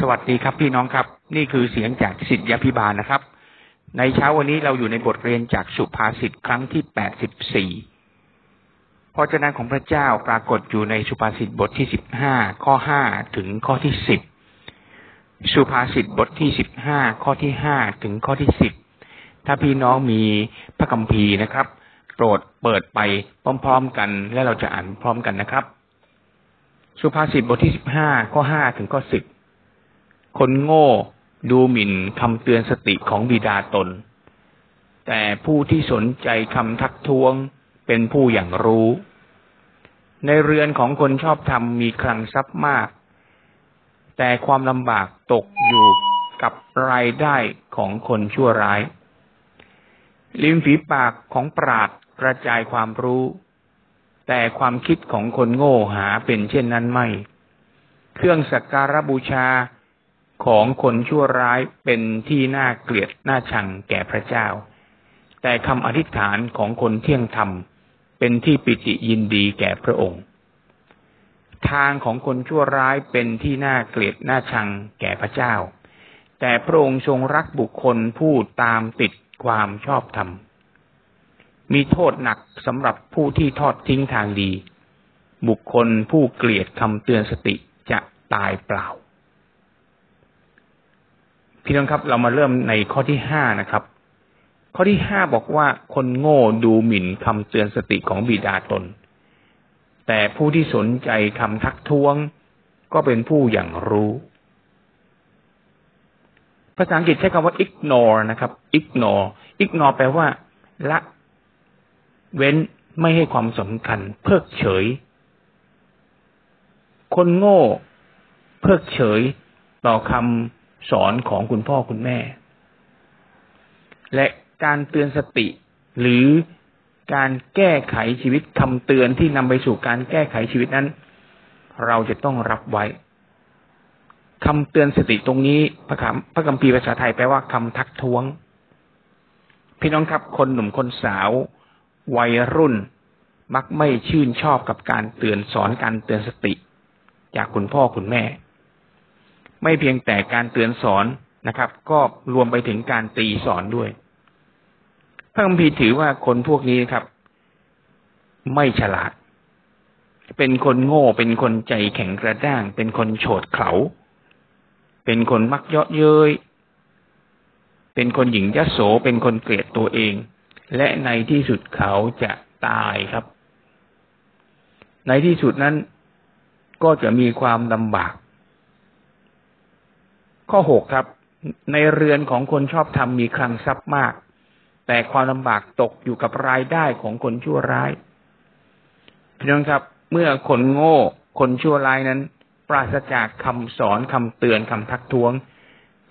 สวัสดีครับพี่น้องครับ นี่คือเสียงจากสิทธยพิบาลนะครับ ในเช้าวันนี้เราอยู่ในบทเรียนจากสุภาษิตครั้งที่แปดสิบสี่พระเจ้าของพระเจ้าปรากฏอยู่ในสุภาษิตบทที่สิบห้าข้อห้าถึงข้อที่สิบสุภาษิตบทที่สิบห้าข้อที่ห้าถึงข้อที่สิบถ้าพี่น้องมีพระคัมภีร์นะครับ โปรดเปิดไปพร้อมๆกัน และเราจะอ่านพร้อมกันนะครับ สุภาษิตบทที่สิบห้าข้อห้าถึงข้อสิบ คนโง่ดูหมิ่นคำเตือนสติของบิดาตน แต่ผู้ที่สนใจคำทักท้วงเป็นผู้อย่างรู้ ในเรือนของคนชอบธรรมมีคลังทรัพย์มาก แต่ความลำบากตกอยู่กับรายได้ของคนชั่วร้ายลิมฝีปากของปราดกระจายความรู้ แต่ความคิดของคนโง่หาเป็นเช่นนั้นไม่ เครื่องสักการบูชา ของคนชั่วร้ายเป็นที่น่าเกลียดน่าชังแก่พระเจ้า แต่คำอธิษฐานของคนเที่ยงธรรม เป็นที่ปิติยินดีแก่พระองค์ ทางของคนชั่วร้ายเป็นที่น่าเกลียดน่าชังแก่พระเจ้า แต่พระองค์ทรงรักบุคคลผู้ตามติดความชอบธรรม มีโทษหนักสำหรับผู้ที่ทอดทิ้งทางดี บุคคลผู้เกลียดคำเตือนสติจะตายเปล่า พี่น้องครับ เรามาเริ่มในข้อที่ห้านะครับ ข้อที่ห้าบอกว่าคนโง่ดูหมิ่นคำเตือนสติของบิดาตน แต่ผู้ที่สนใจคำทักท้วง ก็เป็นผู้อย่างรู้ ภาษาอังกฤษใช้คำว่า ignore นะครับ ignore ignore แปลว่า ละ เว้นไม่ให้ความสำคัญ เพิกเฉย คนโง่ เพิกเฉย ต่อคำ สอนของคุณพ่อคุณแม่ และการเตือนสติ หรือการแก้ไขชีวิตคำเตือนที่นำไปสู่การแก้ไขชีวิตนั้น เราจะต้องรับไว้คำเตือนสติตรงนี้พระคำพระคัมภีภาษาไทยแปลว่าคำทักท้วง พี่น้องครับคนหนุ่มคนสาว วัยรุ่น มักไม่ชื่นชอบกับการเตือนสอนการเตือนสติ จากคุณพ่อคุณแม่ ไม่เพียงแต่การเตือนสอนนะครับ ก็รวมไปถึงการตีสอนด้วย พระคัมภีร์ถือว่าคนพวกนี้ครับ ไม่ฉลาด เป็นคนโง่ เป็นคนใจแข็งกระด้าง เป็นคนโฉดเขาเป็นคนมักเยาะเย้ยเป็นคนหญิงยโส เป็นคนเกลียดตัวเอง และในที่สุดเขาจะตายครับ ในที่สุดนั้นก็จะมีความลำบาก ข้อหกครับ ในเรือนของคนชอบทำมีคลังทรัพย์มาก แต่ความลำบากตกอยู่กับรายได้ของคนชั่วร้ายพี่น้องครับ เมื่อคนโง่ คนชั่วร้ายนั้น ปราศจากคำสอนคำเตือนคำทักท้วง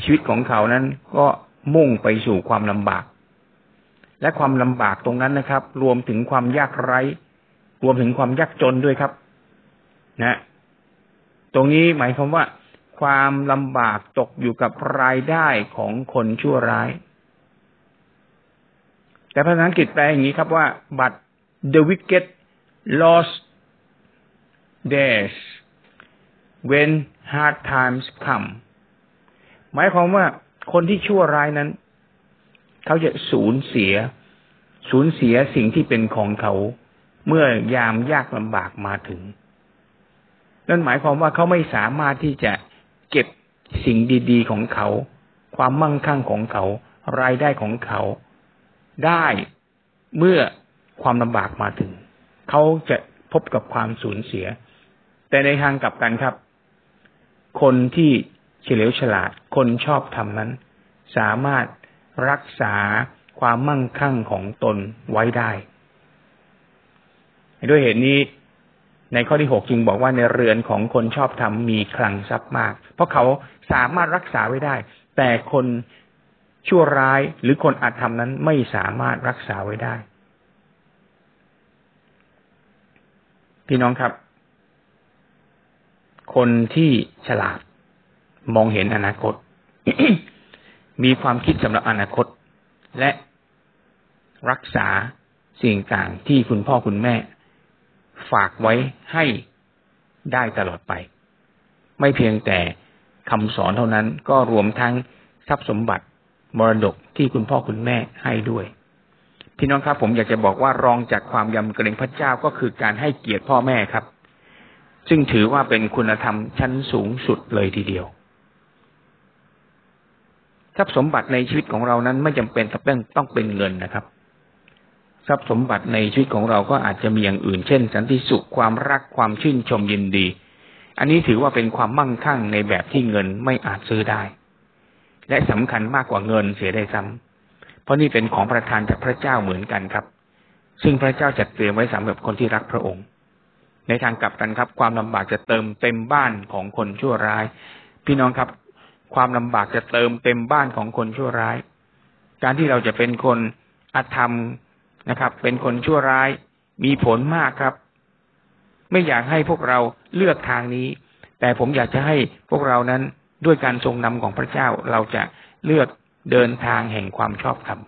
ชีวิตของเขานั้นก็มุ่งไปสู่ความลำบาก และความลำบากตรงนั้นนะครับ รวมถึงความยากไร้ รวมถึงความยากจนด้วยครับ นะ ตรงนี้หมายความว่า ความลำบากตกอยู่กับรายได้ของคนชั่วร้าย แต่ภาษาอังกฤษแปลอย่างนี้ครับว่า but the wicked lost theirs when hard times come หมายความว่าคนที่ชั่วร้ายนั้น เขาจะสูญเสีย สูญเสียสิ่งที่เป็นของเขา เมื่อยามยากลำบากมาถึงนั่นหมายความว่าเขาไม่สามารถที่จะ ก็บสิ่งดีๆของเขา ความมั่งคั่งของเขา รายได้ของเขา ได้เมื่อความลำบากมาถึง เขาจะพบกับความสูญเสีย แต่ในทางกลับกันครับ คนที่เฉลียวฉลาด คนชอบทำนั้น สามารถรักษาความมั่งคั่งของตนไว้ได้ ด้วยเหตุนี้ ในข้อที่หกจึงบอกว่าในเรือนของคนชอบธรรมมีคลังทรัพย์มาก เพราะเขาสามารถรักษาไว้ได้ แต่คนชั่วร้ายหรือคนอาธรรมนั้นไม่สามารถรักษาไว้ได้ พี่น้องครับ คนที่ฉลาดมองเห็นอนาคต มีความคิดสำหรับอนาคต และรักษาสิ่งต่างที่คุณพ่อคุณแม่ ฝากไว้ให้ได้ตลอดไป ไม่เพียงแต่คำสอนเท่านั้นก็รวมทั้งทรัพย์สมบัติมรดกที่คุณพ่อคุณแม่ให้ด้วย พี่น้องครับผมอยากจะบอกว่ารองจากความยำเกรงพระเจ้าก็คือการให้เกียรติพ่อแม่ครับ ซึ่งถือว่าเป็นคุณธรรมชั้นสูงสุดเลยทีเดียวทรัพย์สมบัติในชีวิตของเรานั้นไม่จำเป็นต้องเป็นเงินนะครับ ทรัพย์สมบัติในชีวิตของเราก็อาจจะมีอย่างอื่น เช่น สันติสุขความรักความชื่นชมยินดี อันนี้ถือว่าเป็นความมั่งคั่งในแบบที่เงินไม่อาจซื้อได้ และสำคัญมากกว่าเงินเสียได้ซ้ำเพราะนี่เป็นของประทานจากพระเจ้าเหมือนกันครับ ซึ่งพระเจ้าจัดเตรียมไว้สำหรับคนที่รักพระองค์ ในทางกลับกันครับ ความลำบากจะเติมเต็มบ้านของคนชั่วร้าย พี่น้องครับ ความลำบากจะเติมเต็มบ้านของคนชั่วร้าย การที่เราจะเป็นคนอธรรม นะครับ เป็นคนชั่วร้ายมีผลมากครับ ไม่อยากให้พวกเราเลือกทางนี้ แต่ผมอยากจะให้พวกเรานั้นด้วยการทรงนำของพระเจ้าเราจะเลือกเดินทางแห่งความชอบธรรม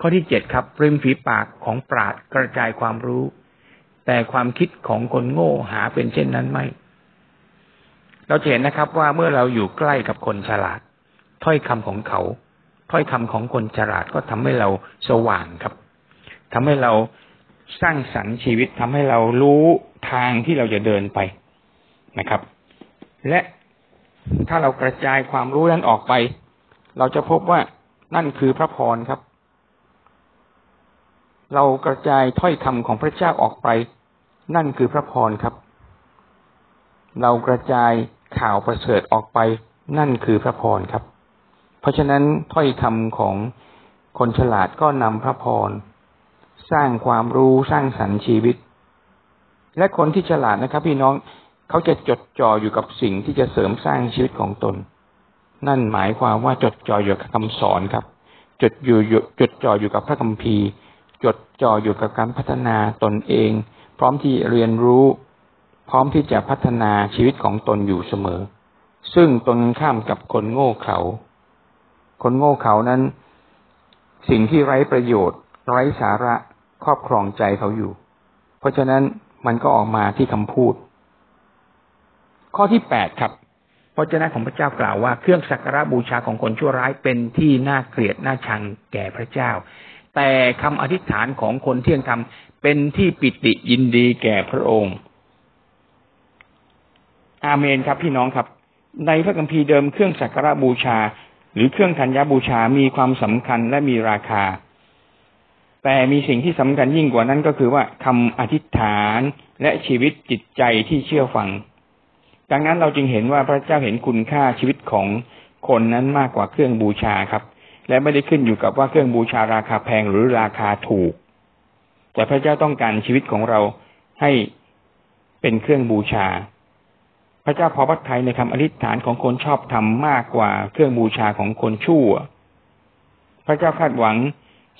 ข้อที่เจ็ดครับริมฝีปากของปราดกระจายความรู้ แต่ความคิดของคนโง่หาเป็นเช่นนั้นไม่ เราจะเห็นนะครับว่าเมื่อเราอยู่ใกล้กับคนฉลาด ถ้อยคำของเขา ถ้อยคำของคนฉลาดก็ทำให้เราสว่างครับ ทำให้เราสร้างสรรค์ชีวิตทำให้เรารู้ทางที่เราจะเดินไปนะครับ และถ้าเรากระจายความรู้นั้นออกไป เราจะพบว่านั่นคือพระพรครับ เรากระจายถ้อยคำของพระเจ้าออกไป นั่นคือพระพรครับ เรากระจายข่าวประเสริฐออกไป นั่นคือพระพรครับ เพราะฉะนั้นถ้อยคำของคนฉลาดก็นำพระพร สร้างความรู้สร้างสรรค์ชีวิต และคนที่ฉลาดนะครับ พี่น้องเขาจะจดจ่ออยู่กับสิ่งที่จะเสริมสร้างชีวิตของตน นั่นหมายความว่าจดจ่ออยู่กับคำสอนครับ จดอยู่จดจ่ออยู่กับพระคัมภีร์ จดจ่ออยู่กับการพัฒนาตนเอง พร้อมที่เรียนรู้ พร้อมที่จะพัฒนาชีวิตของตนอยู่เสมอ ซึ่งตนข้ามกับคนโง่เขาคนโง่เขานั้น สิ่งที่ไร้ประโยชน์ ไร้สาระครอบครองใจเขาอยู่ เพราะฉะนั้นมันก็ออกมาที่คำพูด ข้อที่แปดครับพระเจ้าของพระเจ้ากล่าวว่าเครื่องสักการะบูชาของคนชั่วร้ายเป็นที่น่าเกลียดน่าชังแก่พระเจ้า แต่คำอธิษฐานของคนเที่ยงธรรมเป็นที่ปิติยินดีแก่พระองค์ อาเมนครับพี่น้องครับ ในพระคัมภีร์เดิมเครื่องสักการะบูชา หรือเครื่องธัญญบูชามีความสำคัญและมีราคา แต่มีสิ่งที่สำคัญยิ่งกว่านั้นก็คือว่าคำอธิษฐานและชีวิตจิตใจที่เชื่อฟัง ดังนั้นเราจึงเห็นว่าพระเจ้าเห็นคุณค่าชีวิตของคนนั้นมากกว่าเครื่องบูชาครับ และไม่ได้ขึ้นอยู่กับว่าเครื่องบูชาราคาแพงหรือราคาถูก แต่พระเจ้าต้องการชีวิตของเราให้เป็นเครื่องบูชา พระเจ้าพอพระทัยในคำอธิษฐานของคนชอบทำมากกว่าเครื่องบูชาของคนชั่ว พระเจ้าคาดหวัง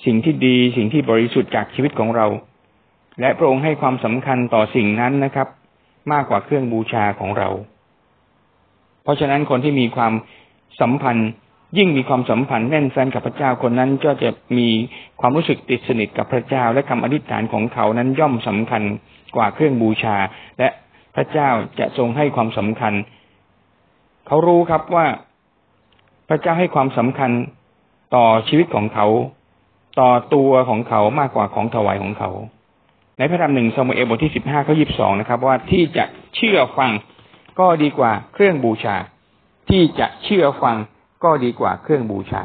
สิ่งที่ดีสิ่งที่บริสุทธิ์จากชีวิตของเรา และพระองค์ให้ความสำคัญต่อสิ่งนั้นนะครับ มากกว่าเครื่องบูชาของเรา เพราะฉะนั้นคนที่มีความสัมพันธ์ ยิ่งมีความสัมพันธ์แน่นแฟ้นกับพระเจ้าคนนั้นก็จะมีความรู้สึกติดสนิทกับพระเจ้า และคำอธิษฐานของเขานั้นย่อมสำคัญกว่าเครื่องบูชา และพระเจ้าจะทรงให้ความสำคัญ เขารู้ครับว่าพระเจ้าให้ความสำคัญต่อชีวิตของเขา ต่อตัวของเขามากกว่าของถวายของเขา ในพระธรรมหนึ่งสมุเอลบทที่สิบห้าข้อยี่บสองนะครับ ว่าที่จะเชื่อฟังก็ดีกว่าเครื่องบูชา ที่จะเชื่อฟังก็ดีกว่าเครื่องบูชา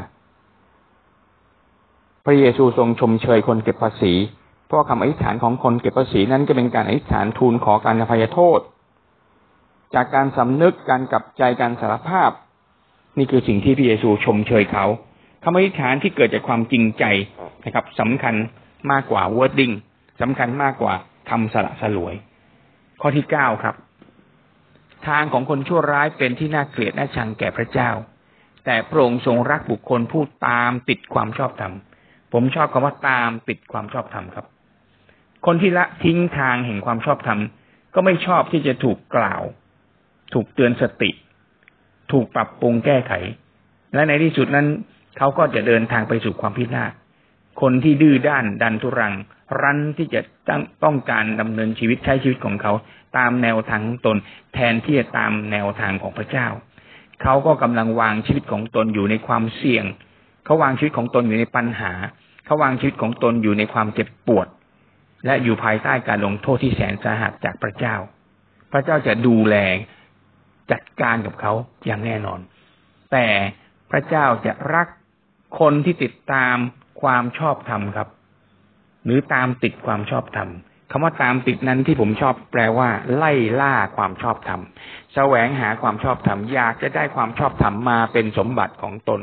พระเยซูทรงชมเชยคนเก็บภาษี เพราะคำอธิษฐานของคนเก็บภาษีนั้นก็เป็นการอธิษฐานทูลขอการอภัยโทษ จากการสำนึกการกลับใจการสารภาพ นี่คือสิ่งที่พระเยซูชมเชยเขา คำอธิษฐานที่เกิดจากความจริงใจนะครับสำคัญมากกว่า wording สำคัญมากกว่าคำสละสลวย ข้อที่เก้าครับ ทางของคนชั่วร้ายเป็นที่น่าเกลียดน่าชังแก่พระเจ้า แต่พระองค์ทรงรักบุคคลผู้ตามติดความชอบธรรมผมชอบคำว่าตามติดความชอบธรรมครับ คนที่ละทิ้งทางแห่งความชอบธรรมก็ไม่ชอบที่จะถูกกล่าว ถูกเตือนสติ ถูกปรับปรุงแก้ไข และในที่สุดนั้น เขาก็จะเดินทางไปสู่ความพินาศคนที่ดื้อด้านดันทุรัง รั้นที่จะต้องการดำเนินชีวิตใช้ชีวิตของเขา ตามแนวทางตน แทนที่จะตามแนวทางของพระเจ้า เขาก็กำลังวางชีวิตของตนอยู่ในความเสี่ยง เขาวางชีวิตของตนอยู่ในปัญหา เขาวางชีวิตของตนอยู่ในความเจ็บปวด และอยู่ภายใต้การลงโทษที่แสนสาหัสจากพระเจ้า พระเจ้าจะดูแลจัดการกับเขาอย่างแน่นอน แต่พระเจ้าจะรัก คนที่ติดตามความชอบธรรมครับ หรือตามติดความชอบธรรมคำว่าตามติดนั้นที่ผมชอบแปลว่า ไล่ล่าความชอบธรรมแสวงหาความชอบธรรมอยากจะได้ความชอบธรรมมาเป็นสมบัติของตน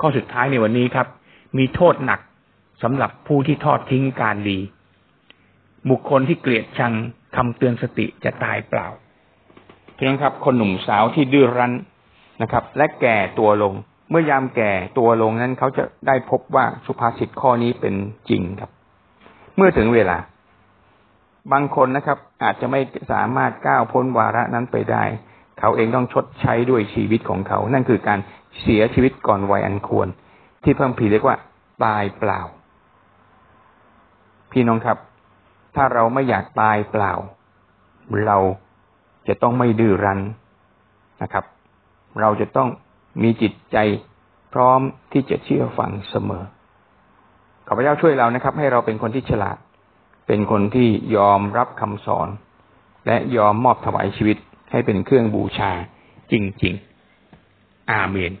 ข้อสุดท้ายในวันนี้ครับ มีโทษหนักสำหรับผู้ที่ทอดทิ้งการดี บุคคลที่เกลียดชังคำเตือนสติจะตายเปล่าเพียงครับ คนหนุ่มสาวที่ดื้อรั้นนะครับ และแก่ตัวลง เมื่อยามแก่ตัวลงนั้นเขาจะได้พบว่าสุภาษิตข้อนี้เป็นจริงครับ เมื่อถึงเวลา บางคนนะครับ อาจจะไม่สามารถก้าวพ้นวาระนั้นไปได้ เขาเองต้องชดใช้ด้วยชีวิตของเขา นั่นคือการเสียชีวิตก่อนวัยอันควร ที่เพิ่มพีเรียกว่า ตายเปล่า พี่น้องครับ ถ้าเราไม่อยากตายเปล่า เราจะต้องไม่ดื้อรั้นนะครับ เราจะต้อง มีจิตใจพร้อมที่จะเชื่อฟังเสมอขอพระเจ้าช่วยเรานะครับ ให้เราเป็นคนที่ฉลาด เป็นคนที่ยอมรับคำสอน และยอมมอบถวายชีวิตให้เป็นเครื่องบูชาจริง ๆ อาเมน